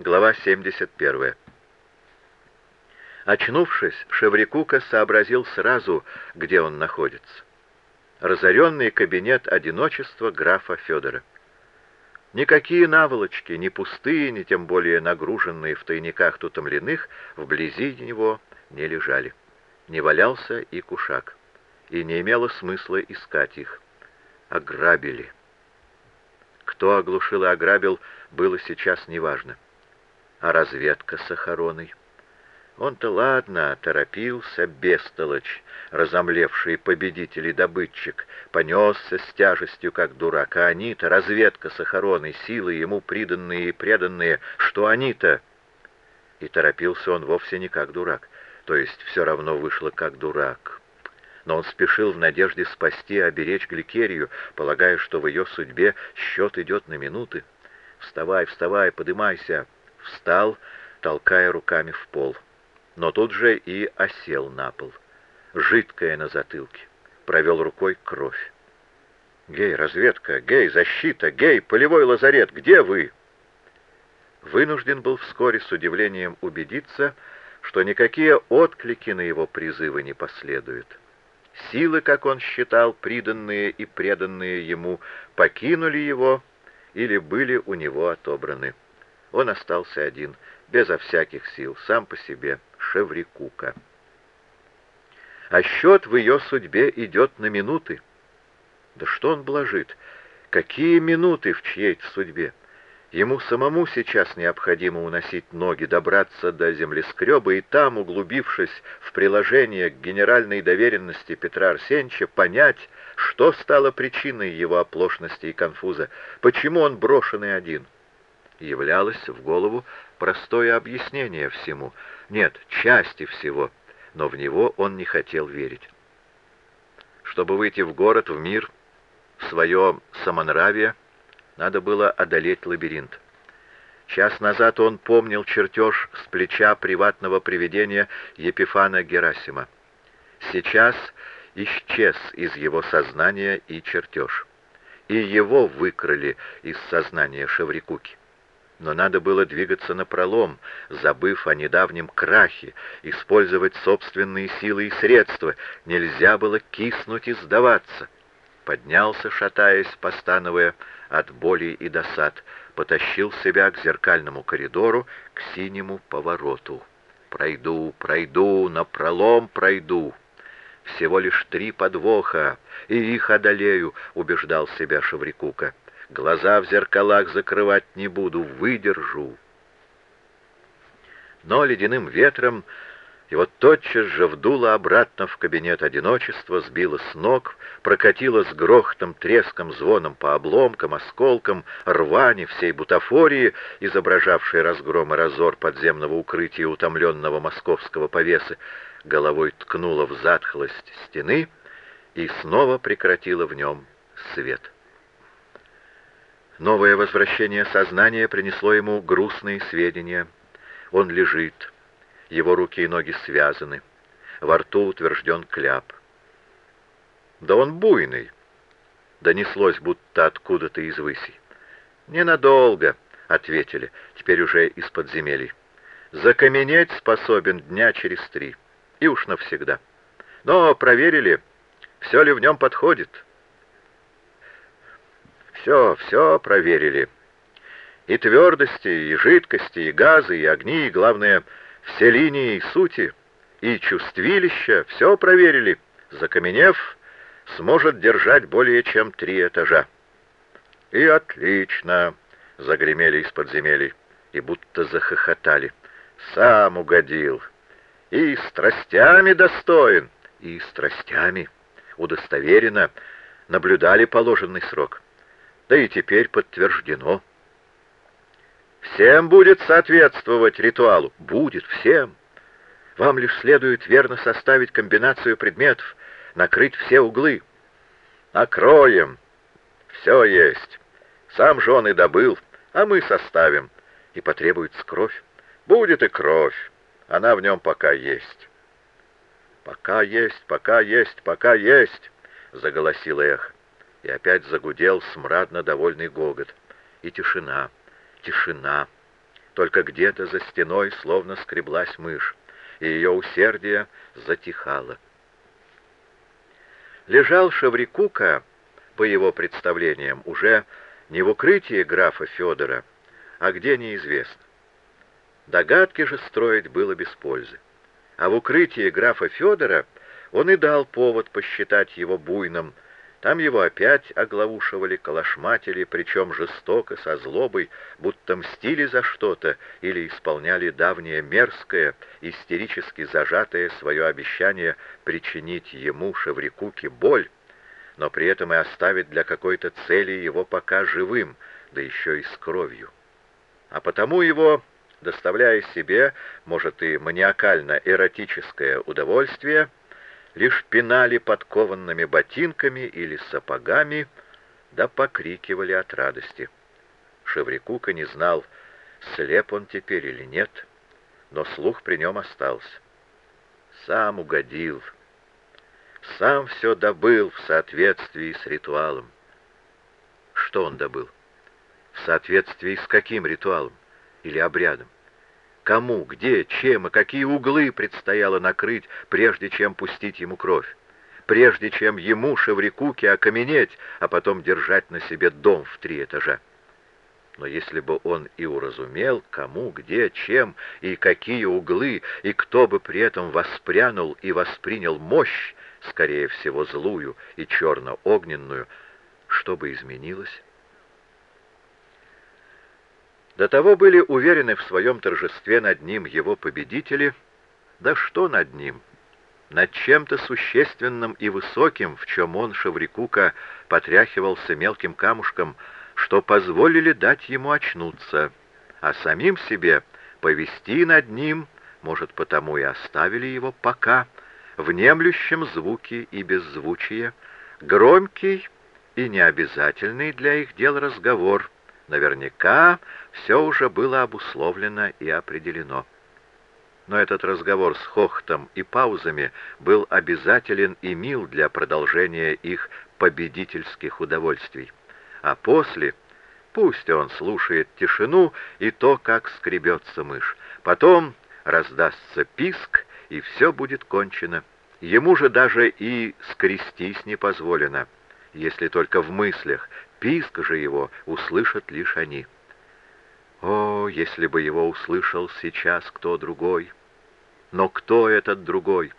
Глава 71. Очнувшись, Шеврикука сообразил сразу, где он находится. Разоренный кабинет одиночества графа Федора. Никакие наволочки, ни пустые, ни тем более нагруженные в тайниках тутомленных, вблизи него не лежали. Не валялся и кушак, и не имело смысла искать их. Ограбили. Кто оглушил и ограбил, было сейчас неважно а разведка с охороной. Он-то ладно, торопился, бестолочь, разомлевший победитель и добытчик, понесся с тяжестью, как дурак, а они-то, разведка с охороной, силы ему приданные и преданные, что они-то? И торопился он вовсе не как дурак, то есть все равно вышло как дурак. Но он спешил в надежде спасти и оберечь Гликерию, полагая, что в ее судьбе счет идет на минуты. «Вставай, вставай, подымайся!» Встал, толкая руками в пол, но тут же и осел на пол. Жидкое на затылке. Провел рукой кровь. «Гей, разведка! Гей, защита! Гей, полевой лазарет! Где вы?» Вынужден был вскоре с удивлением убедиться, что никакие отклики на его призывы не последуют. Силы, как он считал, приданные и преданные ему, покинули его или были у него отобраны. Он остался один, безо всяких сил, сам по себе, Шеврикука. А счет в ее судьбе идет на минуты. Да что он блажит? Какие минуты в чьей-то судьбе? Ему самому сейчас необходимо уносить ноги, добраться до землескреба и там, углубившись в приложение к генеральной доверенности Петра Арсеньевича, понять, что стало причиной его оплошности и конфуза, почему он брошенный один — являлось в голову простое объяснение всему, нет, части всего, но в него он не хотел верить. Чтобы выйти в город, в мир, в свое самонравие, надо было одолеть лабиринт. Час назад он помнил чертеж с плеча приватного привидения Епифана Герасима. Сейчас исчез из его сознания и чертеж. И его выкрали из сознания Шеврикуки но надо было двигаться напролом, забыв о недавнем крахе, использовать собственные силы и средства. Нельзя было киснуть и сдаваться. Поднялся, шатаясь, постановая от боли и досад, потащил себя к зеркальному коридору, к синему повороту. «Пройду, пройду, напролом пройду!» «Всего лишь три подвоха, и их одолею», — убеждал себя Шеврикука. Глаза в зеркалах закрывать не буду, выдержу. Но ледяным ветром его тотчас же вдуло обратно в кабинет одиночества, сбило с ног, прокатило с грохотом, треском, звоном по обломкам, осколкам, рвани всей бутафории, изображавшей разгром и разор подземного укрытия утомленного московского повесы, головой ткнула в затхлость стены и снова прекратила в нем свет. Новое возвращение сознания принесло ему грустные сведения. Он лежит, его руки и ноги связаны, во рту утвержден кляп. «Да он буйный!» — донеслось будто откуда-то из высей. «Ненадолго», — ответили, теперь уже из подземелий. «Закаменеть способен дня через три, и уж навсегда. Но проверили, все ли в нем подходит». Все, все проверили. И твердости, и жидкости, и газы, и огни, и, главное, все линии и сути, и чувствилища, все проверили. Закаменев, сможет держать более чем три этажа. И отлично, загремели из подземелий, и будто захохотали. Сам угодил. И страстями достоин, и страстями. Удостоверено, наблюдали положенный срок да и теперь подтверждено. Всем будет соответствовать ритуалу. Будет всем. Вам лишь следует верно составить комбинацию предметов, накрыть все углы. Накроем. Все есть. Сам же и добыл, а мы составим. И потребуется кровь. Будет и кровь. Она в нем пока есть. «Пока есть, пока есть, пока есть!» — заголосило эхо и опять загудел смрадно довольный гогот. И тишина, тишина. только где-то за стеной словно скреблась мышь, и ее усердие затихало. Лежал Шаврикука, по его представлениям, уже не в укрытии графа Федора, а где неизвестно. Догадки же строить было без пользы. А в укрытии графа Федора он и дал повод посчитать его буйным, там его опять оглаушивали, калашматили, причем жестоко, со злобой, будто мстили за что-то или исполняли давнее мерзкое, истерически зажатое свое обещание причинить ему, Шеврикуке, боль, но при этом и оставить для какой-то цели его пока живым, да еще и с кровью. А потому его, доставляя себе, может и маниакально-эротическое удовольствие, лишь пинали подкованными ботинками или сапогами, да покрикивали от радости. Шеврикука не знал, слеп он теперь или нет, но слух при нем остался. Сам угодил, сам все добыл в соответствии с ритуалом. Что он добыл? В соответствии с каким ритуалом или обрядом? Кому, где, чем и какие углы предстояло накрыть, прежде чем пустить ему кровь, прежде чем ему, Шеврикуке, окаменеть, а потом держать на себе дом в три этажа. Но если бы он и уразумел, кому, где, чем и какие углы, и кто бы при этом воспрянул и воспринял мощь, скорее всего, злую и черно-огненную, что бы изменилось? До того были уверены в своем торжестве над ним его победители, да что над ним? Над чем-то существенным и высоким, в чем он, Шаврикука, потряхивался мелким камушком, что позволили дать ему очнуться, а самим себе повести над ним, может, потому и оставили его пока, внемлющем звуки и беззвучие, громкий и необязательный для их дел разговор — Наверняка все уже было обусловлено и определено. Но этот разговор с хохотом и паузами был обязателен и мил для продолжения их победительских удовольствий. А после, пусть он слушает тишину и то, как скребется мышь. Потом раздастся писк, и все будет кончено. Ему же даже и скрестись не позволено, если только в мыслях, Писк же его услышат лишь они. О, если бы его услышал сейчас кто другой! Но кто этот другой?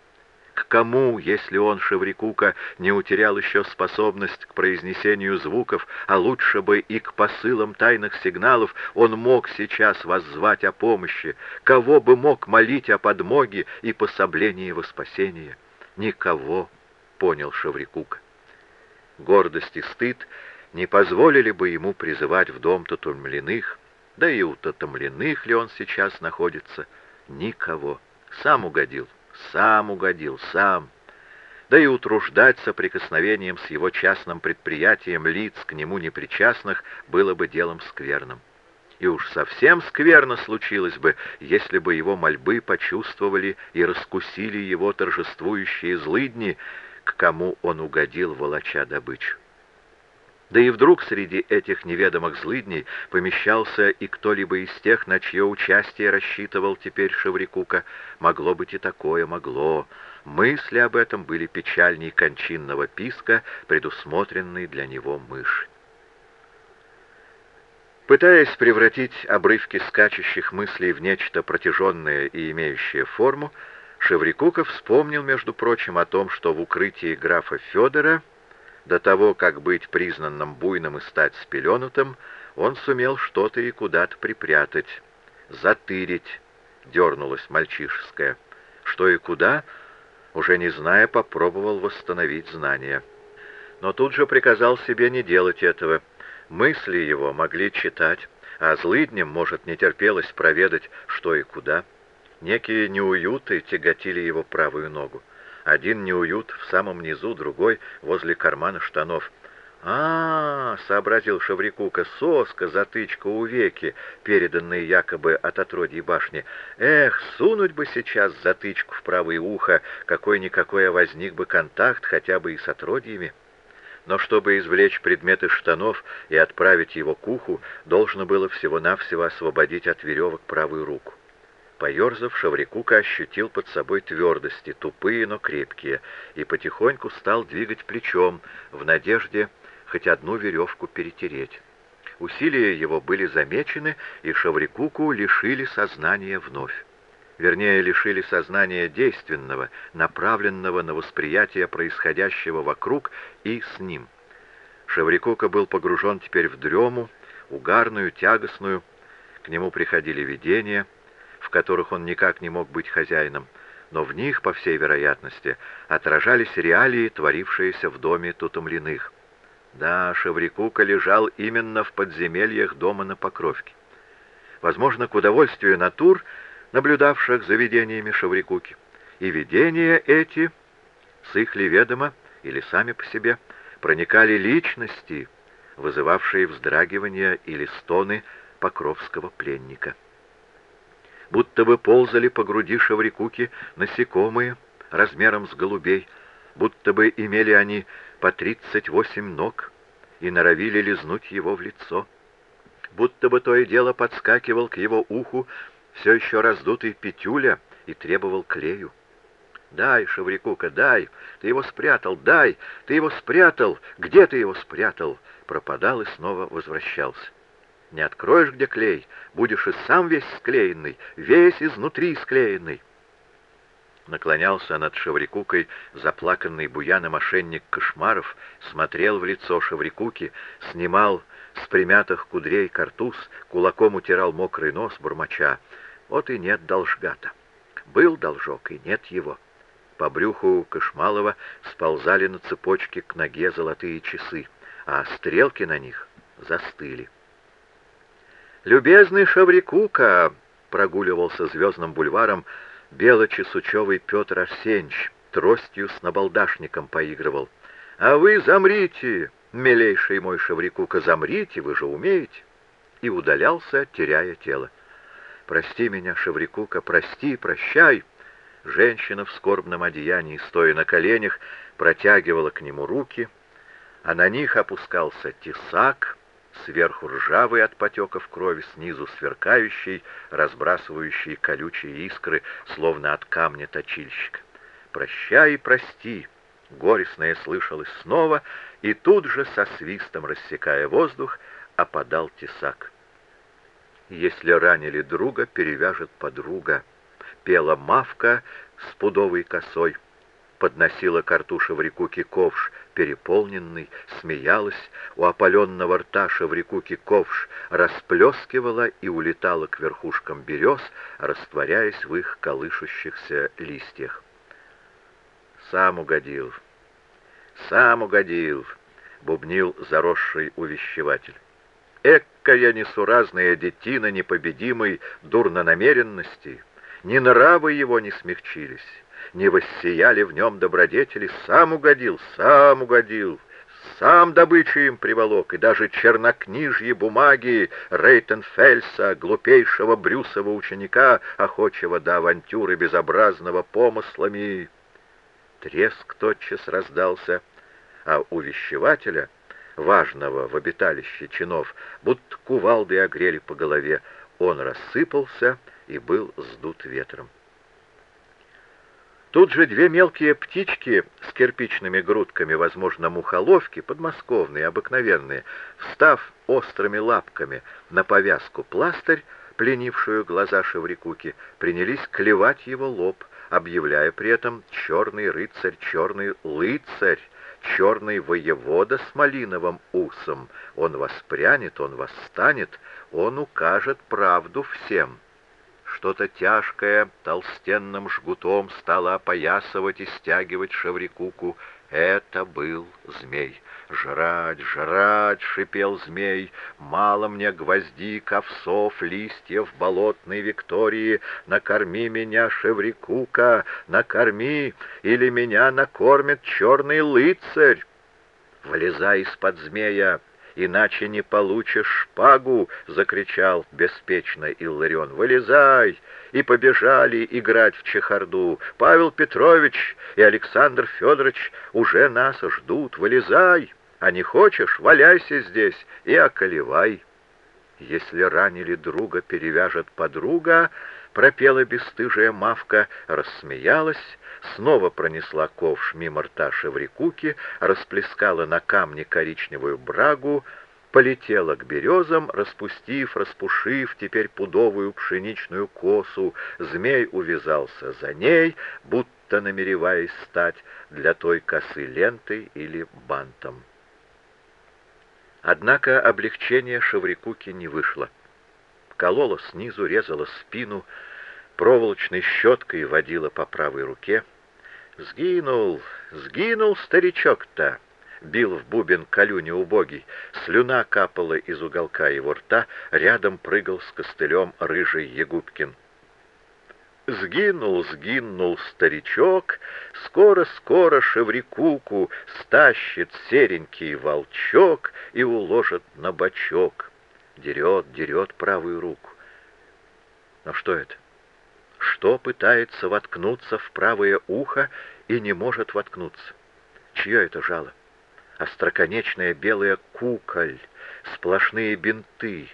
К кому, если он, Шеврикука, не утерял еще способность к произнесению звуков, а лучше бы и к посылам тайных сигналов, он мог сейчас воззвать о помощи? Кого бы мог молить о подмоге и пособлении во спасение? Никого, понял Шеврикука. Гордость и стыд не позволили бы ему призывать в дом Татумлиных, да и у Татумлиных ли он сейчас находится, никого. Сам угодил, сам угодил, сам. Да и утруждать соприкосновением с его частным предприятием лиц к нему непричастных было бы делом скверным. И уж совсем скверно случилось бы, если бы его мольбы почувствовали и раскусили его торжествующие злыдни, к кому он угодил, волоча добычу. Да и вдруг среди этих неведомых злыдней помещался и кто-либо из тех, на чье участие рассчитывал теперь Шеврикука. Могло быть и такое, могло. Мысли об этом были печальней кончинного писка, предусмотренной для него мышь. Пытаясь превратить обрывки скачущих мыслей в нечто протяженное и имеющее форму, Шеврикука вспомнил, между прочим, о том, что в укрытии графа Федора до того, как быть признанным буйным и стать спеленутым, он сумел что-то и куда-то припрятать, затырить, дернулась мальчишеская. Что и куда, уже не зная, попробовал восстановить знания. Но тут же приказал себе не делать этого. Мысли его могли читать, а злыдням, может, не терпелось проведать, что и куда. Некие неуюты тяготили его правую ногу. Один неуют в самом низу, другой возле кармана штанов. А, -а, -а сообразил Шаврикука, соска, затычка у веки, переданные якобы от отродьей башни. Эх, сунуть бы сейчас затычку в правое ухо, какой-никакой возник бы контакт хотя бы и с отродьями. но чтобы извлечь предмет из штанов и отправить его к уху, должно было всего-навсего освободить от веревок правую руку. Поерзав, Шаврикука ощутил под собой твердости, тупые, но крепкие, и потихоньку стал двигать плечом, в надежде хоть одну веревку перетереть. Усилия его были замечены, и Шаврикуку лишили сознания вновь вернее, лишили сознания действенного, направленного на восприятие происходящего вокруг и с ним. Шеврикука был погружен теперь в дрему, угарную, тягостную. К нему приходили видения, в которых он никак не мог быть хозяином, но в них, по всей вероятности, отражались реалии, творившиеся в доме Тутомлиных. Да, Шеврикука лежал именно в подземельях дома на Покровке. Возможно, к удовольствию натур — наблюдавших за видениями Шаврикуки. И видения эти, с их ли ведомо или сами по себе, проникали личности, вызывавшие вздрагивания или стоны покровского пленника. Будто бы ползали по груди Шаврикуки насекомые размером с голубей, будто бы имели они по тридцать восемь ног и норовили лизнуть его в лицо. Будто бы то и дело подскакивал к его уху все еще раздутый Петюля и требовал клею. «Дай, Шаврикука, дай! Ты его спрятал! Дай! Ты его спрятал! Где ты его спрятал?» Пропадал и снова возвращался. «Не откроешь, где клей, будешь и сам весь склеенный, весь изнутри склеенный!» Наклонялся над Шаврикукой заплаканный буяна мошенник Кошмаров, смотрел в лицо Шаврикуки, снимал с примятых кудрей картуз, кулаком утирал мокрый нос, бурмача. Вот и нет должгата. Был должок, и нет его. По брюху Кошмалова сползали на цепочке к ноге золотые часы, а стрелки на них застыли. «Любезный Шаврикука!» — прогуливался звездным бульваром белочесучевый Петр Арсеньевич, тростью с набалдашником поигрывал. «А вы замрите, милейший мой Шаврикука, замрите, вы же умеете!» И удалялся, теряя тело. «Прости меня, Шеврикука, прости, прощай!» Женщина в скорбном одеянии, стоя на коленях, протягивала к нему руки, а на них опускался тесак, сверху ржавый от потеков крови, снизу сверкающий, разбрасывающий колючие искры, словно от камня точильщика. «Прощай прости!» Горестное слышалось снова, и тут же, со свистом рассекая воздух, опадал тесак. Если ранили друга, перевяжет подруга. Пела мавка с пудовой косой. Подносила карту Шеврикуки ковш, переполненный, смеялась, у опаленного рта Шеврикуки ковш расплескивала и улетала к верхушкам берез, растворяясь в их колышущихся листьях. «Сам угодил, сам угодил», — бубнил заросший увещеватель. Экая несуразная детина непобедимой дурнонамеренности, ни нравы его не смягчились, не воссияли в нем добродетели, сам угодил, сам угодил, сам добычу им приволок, и даже чернокнижьи бумаги Рейтенфельса, глупейшего Брюсова ученика, охочего до авантюры безобразного помыслами. Треск тотчас раздался, а увещевателя — важного в обиталище чинов, будто кувалды огрели по голове, он рассыпался и был сдут ветром. Тут же две мелкие птички с кирпичными грудками, возможно, мухоловки, подмосковные, обыкновенные, встав острыми лапками на повязку пластырь, пленившую глаза Шеврикуки, принялись клевать его лоб, объявляя при этом «черный рыцарь, черный лыцарь», черный воевода с малиновым усом. Он воспрянет, он восстанет, он укажет правду всем. Что-то тяжкое толстенным жгутом стало опоясывать и стягивать Шеврикуку. Это был змей. «Жрать, жрать!» — шипел змей. «Мало мне гвоздик, овсов, листьев болотной Виктории. Накорми меня, Шеврикука, накорми, или меня накормит черный лыцарь!» «Вылезай из-под змея!» Иначе не получишь шпагу!» — закричал беспечно Илларион. «Вылезай!» И побежали играть в чехарду. «Павел Петрович и Александр Федорович уже нас ждут. Вылезай!» а не хочешь, валяйся здесь и околевай. Если ранили друга, перевяжет подруга, пропела бесстыжая мавка, рассмеялась, снова пронесла ковш мимо рта Шеврикуки, расплескала на камне коричневую брагу, полетела к березам, распустив, распушив теперь пудовую пшеничную косу, змей увязался за ней, будто намереваясь стать для той косы лентой или бантом. Однако облегчение Шеврикуки не вышло. Колола снизу, резала спину, проволочной щеткой водила по правой руке. «Сгинул, сгинул старичок-то!» бил в бубен колюни убогий, слюна капала из уголка его рта, рядом прыгал с костылем рыжий Егубкин. Сгинул, сгинул старичок, скоро-скоро шеврикуку стащит серенький волчок и уложит на бочок. Дерет, дерет правую руку. Но что это? Что пытается воткнуться в правое ухо и не может воткнуться? Чье это жало? остроконечная белая куколь, сплошные бинты,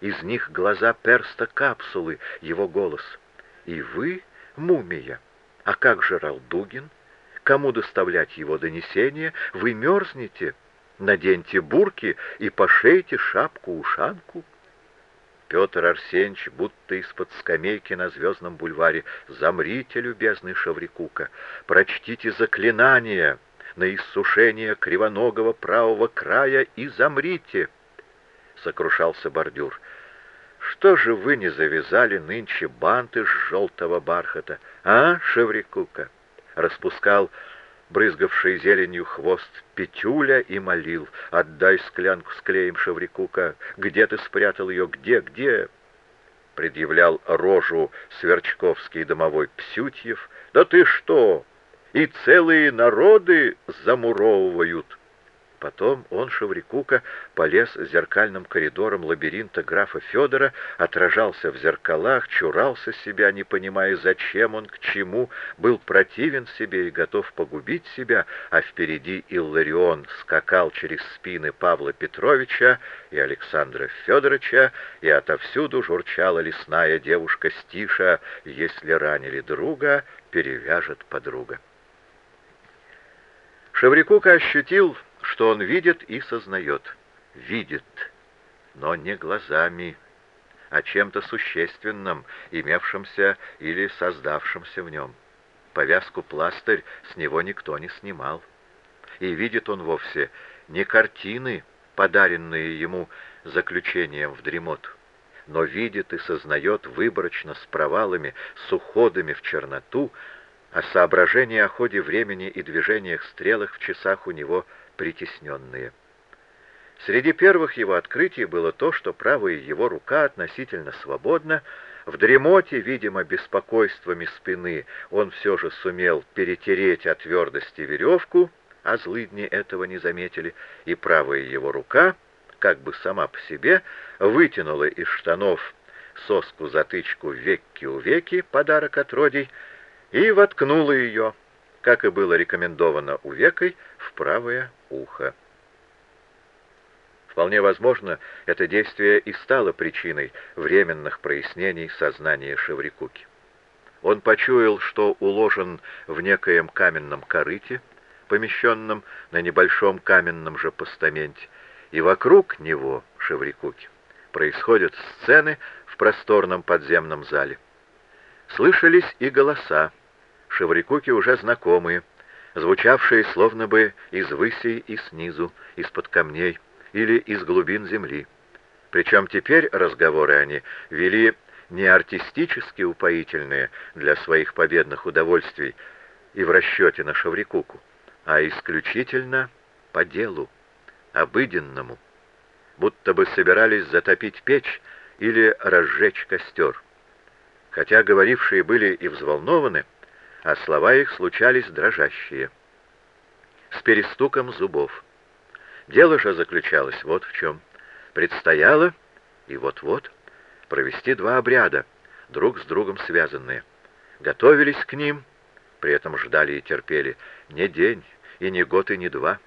из них глаза перста капсулы, его голос. И вы, мумия, а как же Ралдугин? Кому доставлять его донесение? Вы мерзнете? Наденьте бурки и пошейте шапку-ушанку. Петр Арсеньевич, будто из-под скамейки на Звездном бульваре, «Замрите, любезный Шаврикука, прочтите заклинание!» на иссушение кривоногого правого края и замрите!» Сокрушался бордюр. «Что же вы не завязали нынче банты с желтого бархата, а, Шеврикука?» Распускал брызгавший зеленью хвост Петюля и молил. «Отдай склянку с клеем, Шеврикука! Где ты спрятал ее? Где, где?» Предъявлял рожу Сверчковский домовой Псютьев. «Да ты что? и целые народы замуровывают. Потом он, Шеврикука, полез зеркальным коридором лабиринта графа Федора, отражался в зеркалах, чурался себя, не понимая, зачем он, к чему, был противен себе и готов погубить себя, а впереди Илларион скакал через спины Павла Петровича и Александра Федоровича, и отовсюду журчала лесная девушка Стиша «Если ранили друга, перевяжет подруга». Шеврикука ощутил, что он видит и сознает. Видит, но не глазами, а чем-то существенным, имевшимся или создавшимся в нем. Повязку пластырь с него никто не снимал. И видит он вовсе не картины, подаренные ему заключением в дремоту, но видит и сознает выборочно с провалами, с уходами в черноту, а соображения о ходе времени и движениях стрелок в часах у него притесненные. Среди первых его открытий было то, что правая его рука относительно свободна, в дремоте, видимо, беспокойствами спины, он все же сумел перетереть от твердости веревку, а злыдни этого не заметили, и правая его рука, как бы сама по себе, вытянула из штанов соску-затычку веки у веки, подарок от родий, и воткнула ее, как и было рекомендовано увекой, в правое ухо. Вполне возможно, это действие и стало причиной временных прояснений сознания Шеврикуки. Он почуял, что уложен в некоем каменном корыте, помещенном на небольшом каменном же постаменте, и вокруг него, Шеврикуки, происходят сцены в просторном подземном зале. Слышались и голоса, Шеврикуки уже знакомые, звучавшие словно бы из высей и снизу, из-под камней или из глубин земли. Причем теперь разговоры они вели не артистически упоительные для своих победных удовольствий и в расчете на Шаврикуку, а исключительно по делу, обыденному, будто бы собирались затопить печь или разжечь костер. Хотя говорившие были и взволнованы, а слова их случались дрожащие, с перестуком зубов. Дело же заключалось вот в чем. Предстояло, и вот-вот, провести два обряда, друг с другом связанные. Готовились к ним, при этом ждали и терпели не день, и не год, и не два.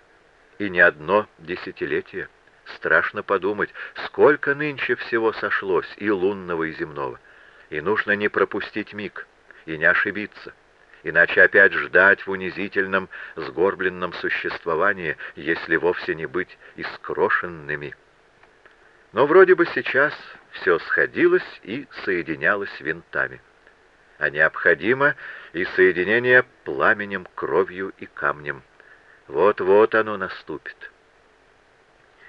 и не одно десятилетие. Страшно подумать, сколько нынче всего сошлось, и лунного, и земного. И нужно не пропустить миг, и не ошибиться, иначе опять ждать в унизительном, сгорбленном существовании, если вовсе не быть искрошенными. Но вроде бы сейчас все сходилось и соединялось винтами. А необходимо и соединение пламенем, кровью и камнем. Вот-вот оно наступит.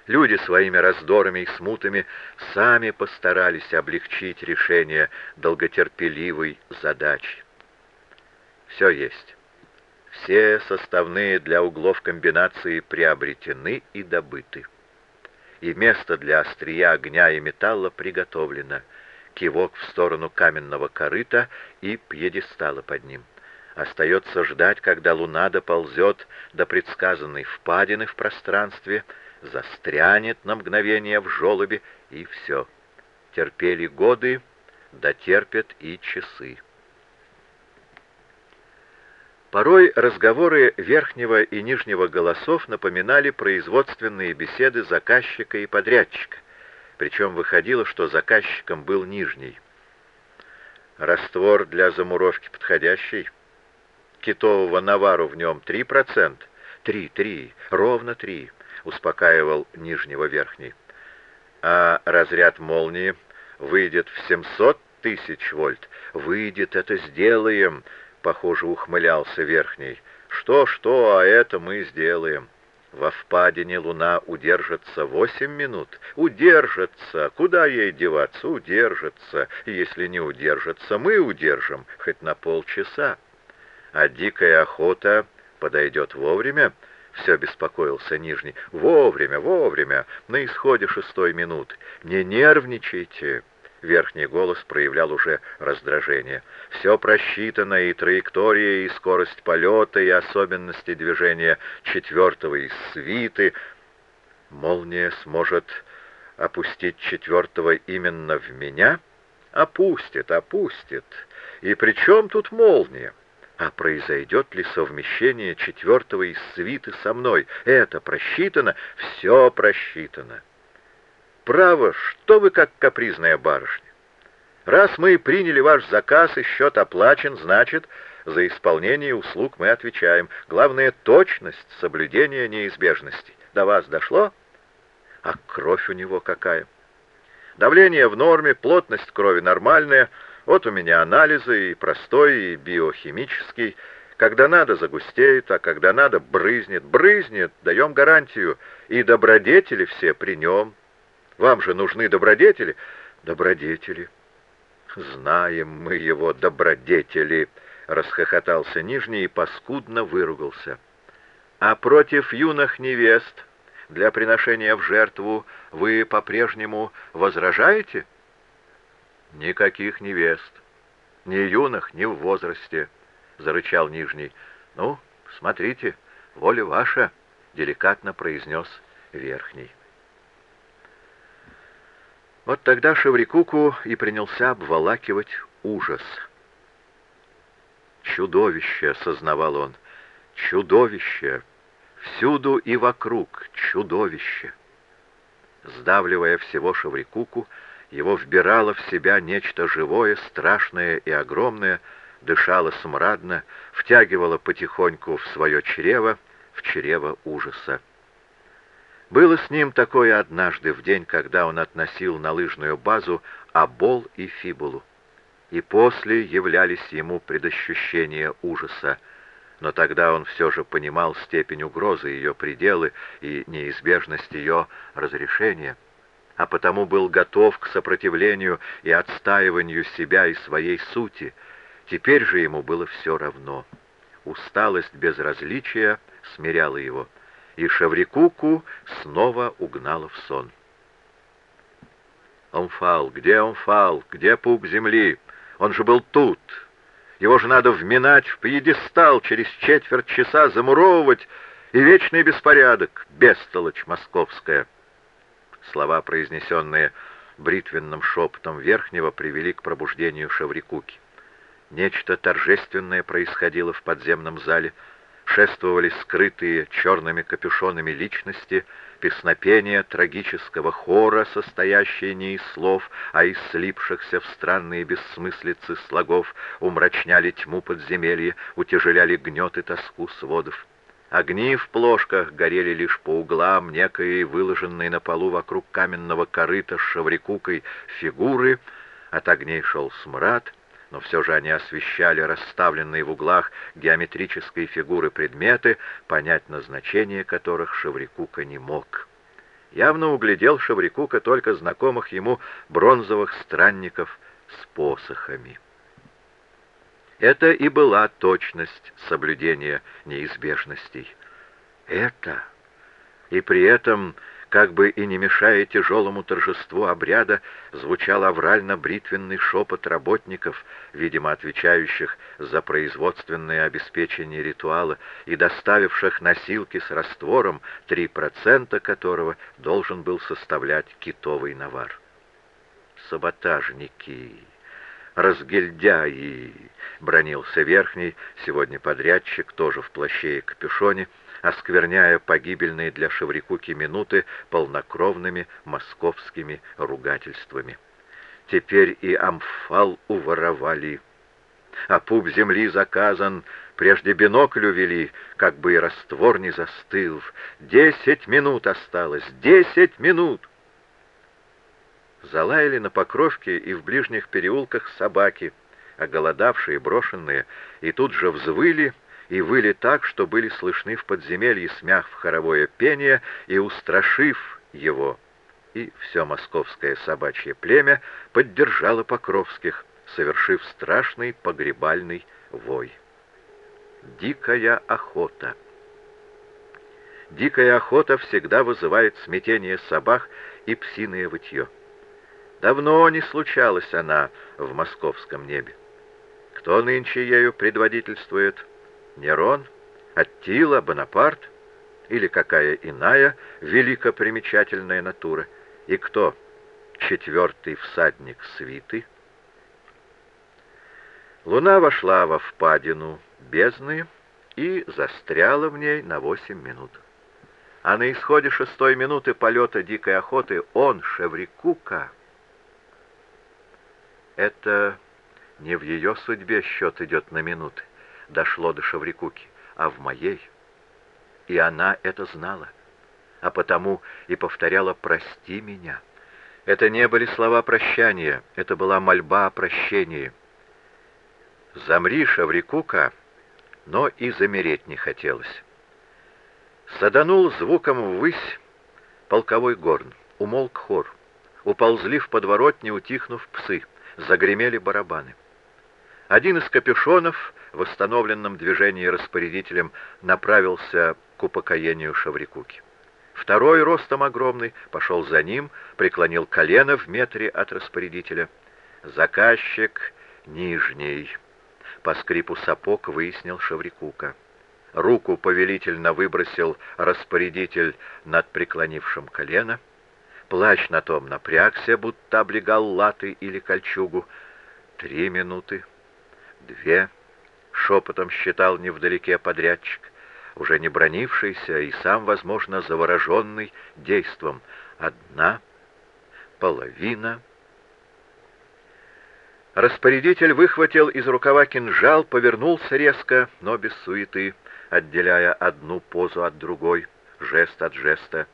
Люди своими раздорами и смутами сами постарались облегчить решение долготерпеливой задачи. Все есть. Все составные для углов комбинации приобретены и добыты. И место для острия огня и металла приготовлено. Кивок в сторону каменного корыта и пьедестала под ним. Остается ждать, когда луна доползет до предсказанной впадины в пространстве, застрянет на мгновение в желобе, и все. Терпели годы, дотерпят и часы. Порой разговоры верхнего и нижнего голосов напоминали производственные беседы заказчика и подрядчика, причем выходило, что заказчиком был нижний. Раствор для замуровки подходящий. Китового навару в нем 3%. Три, три, ровно три, успокаивал нижнего верхний. А разряд молнии выйдет в 700 тысяч вольт. Выйдет, это сделаем, похоже, ухмылялся Верхний. «Что-что, а это мы сделаем. Во впадине луна удержится восемь минут. Удержится. Куда ей деваться? Удержится. Если не удержится, мы удержим, хоть на полчаса. А дикая охота подойдет вовремя?» Все беспокоился Нижний. «Вовремя, вовремя, на исходе шестой минуты. Не нервничайте». Верхний голос проявлял уже раздражение. Все просчитано, и траектория, и скорость полета, и особенности движения четвертого из свиты. Молния сможет опустить четвертого именно в меня? Опустит, опустит. И при чем тут молния? А произойдет ли совмещение четвертого из свиты со мной? Это просчитано? Все просчитано. Право, что вы как капризная барышня. Раз мы приняли ваш заказ и счет оплачен, значит, за исполнение услуг мы отвечаем. Главное — точность соблюдения неизбежности. До вас дошло? А кровь у него какая? Давление в норме, плотность крови нормальная. Вот у меня анализы и простой, и биохимический. Когда надо, загустеет, а когда надо, брызнет. Брызнет, даем гарантию. И добродетели все при нем. Вам же нужны добродетели? Добродетели. Знаем мы его, добродетели, расхохотался Нижний и паскудно выругался. А против юных невест для приношения в жертву вы по-прежнему возражаете? Никаких невест, ни юных, ни в возрасте, зарычал Нижний. Ну, смотрите, воля ваша, деликатно произнес Верхний. Вот тогда Шеврикуку и принялся обволакивать ужас. «Чудовище!» — сознавал он. «Чудовище! Всюду и вокруг чудовище!» Сдавливая всего Шеврикуку, его вбирало в себя нечто живое, страшное и огромное, дышало смрадно, втягивало потихоньку в свое чрево, в чрево ужаса. Было с ним такое однажды, в день, когда он относил на лыжную базу Абол и Фибулу. И после являлись ему предощущения ужаса, но тогда он все же понимал степень угрозы, ее пределы и неизбежность ее разрешения, а потому был готов к сопротивлению и отстаиванию себя и своей сути. Теперь же ему было все равно. Усталость безразличия смиряла его — и Шаврикуку снова угнала в сон. «Омфал! Где Омфал? Где пук земли? Он же был тут! Его же надо вминать в пьедестал, через четверть часа замуровывать, и вечный беспорядок, бестолочь московская!» Слова, произнесенные бритвенным шепотом Верхнего, привели к пробуждению Шаврикуки. Нечто торжественное происходило в подземном зале — шествовали скрытые черными капюшонами личности, песнопения трагического хора, состоящие не из слов, а из слипшихся в странные бессмыслицы слогов, умрачняли тьму подземелья, утяжеляли гнет и тоску сводов. Огни в плошках горели лишь по углам некой выложенной на полу вокруг каменного корыта с шаврикукой фигуры. От огней шел смрад, но все же они освещали расставленные в углах геометрические фигуры предметы, понять назначение которых Шаврикука не мог. Явно углядел Шаврикука только знакомых ему бронзовых странников с посохами. Это и была точность соблюдения неизбежностей. Это, и при этом, как бы и не мешая тяжелому торжеству обряда, звучал аврально-бритвенный шепот работников, видимо, отвечающих за производственное обеспечение ритуала и доставивших носилки с раствором, 3% которого должен был составлять китовый навар. Саботажники! разгильдяи!» — бронился верхний, сегодня подрядчик, тоже в плаще и капюшоне, оскверняя погибельные для Шеврикуки минуты полнокровными московскими ругательствами. Теперь и амфал уворовали. А пуп земли заказан, прежде бинокль увели, как бы и раствор не застыл. Десять минут осталось, десять минут! Залаяли на Покровке и в ближних переулках собаки, оголодавшие, брошенные, и тут же взвыли и выли так, что были слышны в подземелье смях в хоровое пение, и, устрашив его, и все московское собачье племя поддержало Покровских, совершив страшный погребальный вой. Дикая охота. Дикая охота всегда вызывает смятение собак и псиное вытье. Давно не случалась она в московском небе. Кто нынче ею предводительствует? Нерон? Аттила? Бонапарт? Или какая иная великопримечательная натура? И кто? Четвертый всадник свиты? Луна вошла во впадину бездны и застряла в ней на восемь минут. А на исходе шестой минуты полета дикой охоты он, Шеврикука, это не в ее судьбе счет идет на минуты, дошло до Шаврикуки, а в моей. И она это знала, а потому и повторяла «прости меня». Это не были слова прощания, это была мольба о прощении. «Замри, Шаврикука!» но и замереть не хотелось. Саданул звуком ввысь полковой горн, умолк хор. Уползли в подворотне, утихнув псы загремели барабаны. Один из капюшонов, восстановленном движении распорядителем, направился к упокоению Шаврикуки. Второй, ростом огромный, пошел за ним, преклонил колено в метре от распорядителя. Заказчик нижний. По скрипу сапог выяснил Шаврикука. Руку повелительно выбросил распорядитель над преклонившим колено — Плащ на том напрягся, будто облегал латы или кольчугу. Три минуты, две, шепотом считал невдалеке подрядчик, уже не бронившийся и сам, возможно, завороженный действом. Одна, половина. Распорядитель выхватил из рукава кинжал, повернулся резко, но без суеты, отделяя одну позу от другой, жест от жеста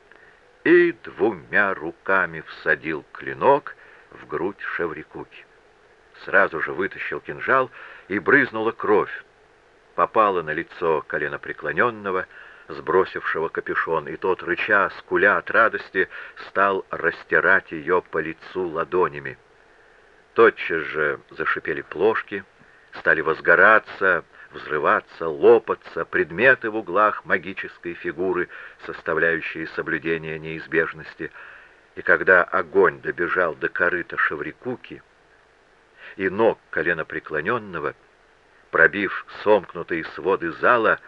и двумя руками всадил клинок в грудь Шеврикуки. Сразу же вытащил кинжал, и брызнула кровь. Попала на лицо коленопреклоненного, сбросившего капюшон, и тот, рыча, скуля от радости, стал растирать ее по лицу ладонями. Тотчас же зашипели плошки, стали возгораться, взрываться, лопаться, предметы в углах магической фигуры, составляющие соблюдение неизбежности. И когда огонь добежал до корыта Шеврикуки и ног коленопреклоненного, пробив сомкнутые своды зала,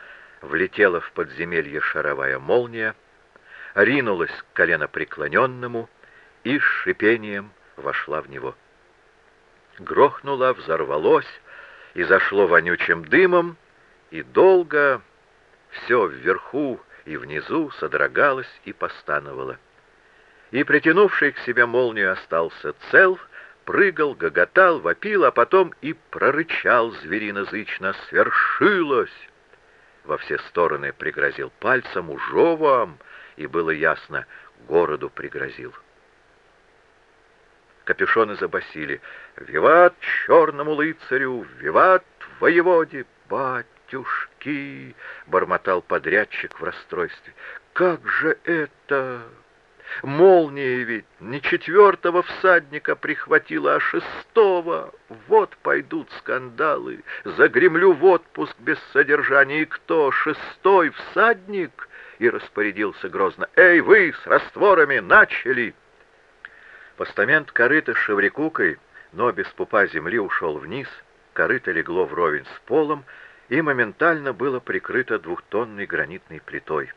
влетела в подземелье шаровая молния, ринулась к коленопреклоненному и с шипением вошла в него. Грохнула, взорвалось, и зашло вонючим дымом, и долго, все вверху и внизу содрогалось и постановало. И, притянувший к себе молнию, остался цел, прыгал, гоготал, вопил, а потом и прорычал зверинозычно «Свершилось!» Во все стороны пригрозил пальцем, «Ужо вам!» И было ясно, городу пригрозил. Капюшоны забасили «Виват черному лыцарю! Виват воеводе! Батюшки!» — бормотал подрядчик в расстройстве. «Как же это...» Молния ведь не четвертого всадника прихватила, а шестого. Вот пойдут скандалы. Загремлю в отпуск без содержания. И кто? Шестой всадник? И распорядился грозно. Эй, вы с растворами начали! Постамент корыта с шеврикукой, но без пупа земли ушел вниз. Корыто легло вровень с полом и моментально было прикрыто двухтонной гранитной плитой.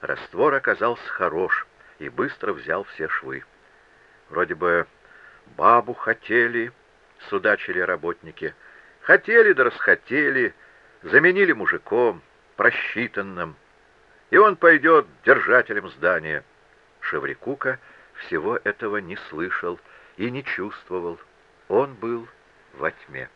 Раствор оказался хорош и быстро взял все швы. Вроде бы бабу хотели, судачили работники. Хотели да расхотели, заменили мужиком, просчитанным. И он пойдет держателем здания. Шеврикука всего этого не слышал и не чувствовал. Он был во тьме.